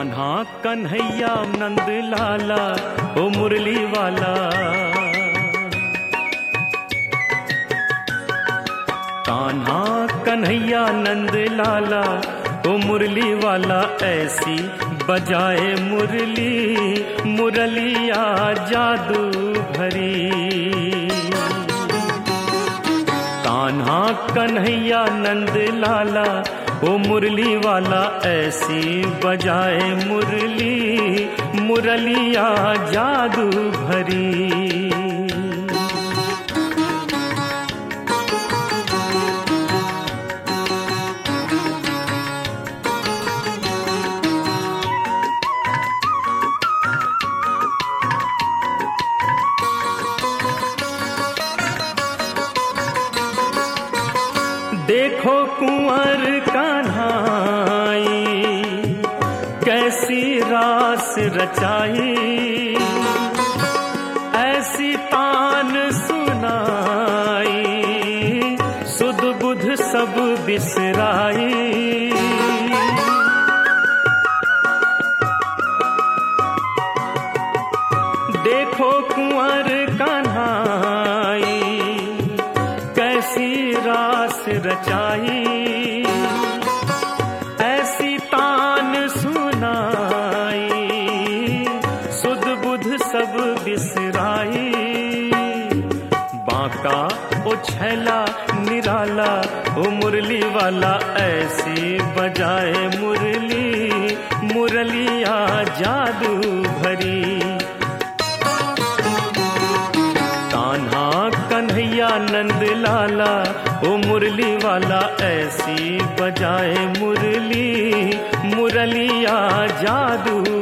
कान्हा कन्हैया नंद लाला, ओ मुरली वाला। कान्हा कन्हैया नंद लाला, ओ मुरली वाला, ऐसी बजाए मुरली, मुरलिया जादू भरी। कान्हा कन्हैया नंद लाला ओ मुरली वाला ऐसी बजाए मुरली मुरलिया जादू भरी। देखो कुंवर कन्हाई कैसी रास रचाई। ऐसी तान सुनाई, सुध बुध सब बिसराई। देखो कुंवर कन्हाई रचाई। ऐसी तान सुनाई, सुध बुध सब बिसराई। बांका ओ छैला निराला, ओ मुरली वाला, ऐसी बजाए मुरली, मुरलिया जादू भरी। कान्हा कन्हैया नंद लाला ओ मुरली वाला ऐसी बजाए मुरली। मुरलिया जादू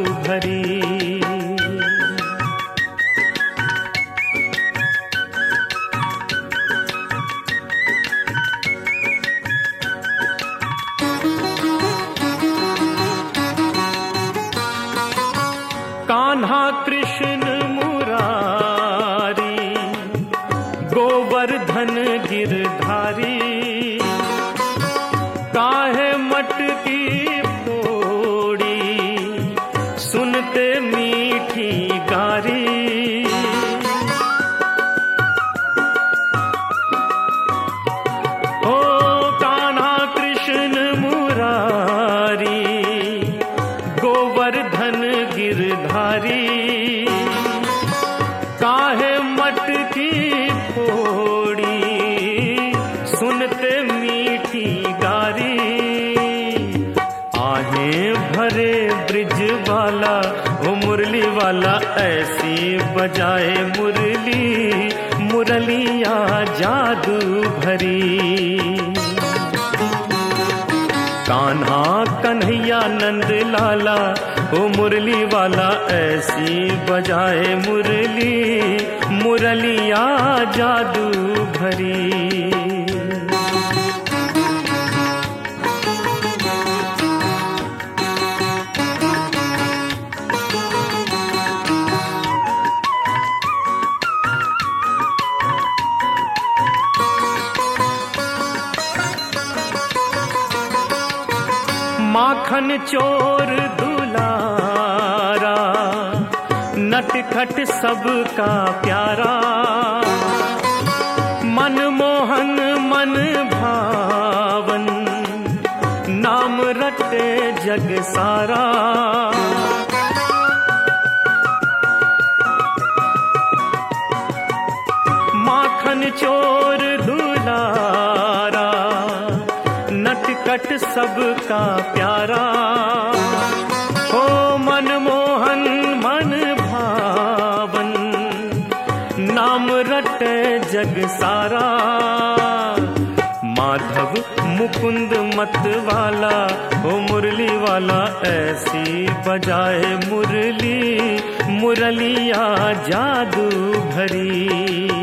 ধারে आहे भरे ब्रिज वाला, ओ मुरली वाला, ऐसी बजाए मुरली, मुरलिया जादू भरी। कान्हा कन्हैया नंद लाला, ओ मुरली वाला, ऐसी बजाए मुरली, मुरलिया जादू भरी। माखन चोर दुलारा, नटखट सबका प्यारा। मनमोहन मन भावन, नाम रटे जग सारा। माखन चोर नटखट सबका प्यारा। हो मनमोहन मन भावन, नाम रट जग सारा। माधव मुकुंद मत वाला, हो मुरली वाला, ऐसी बजाए मुरली, मुरलिया जादू भरी।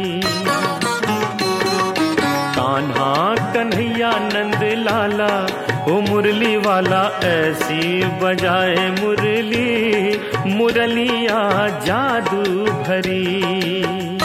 कन्हैया नंद लाला ओ मुरली वाला ऐसी बजाए मुरली मुरलिया जादू भरी।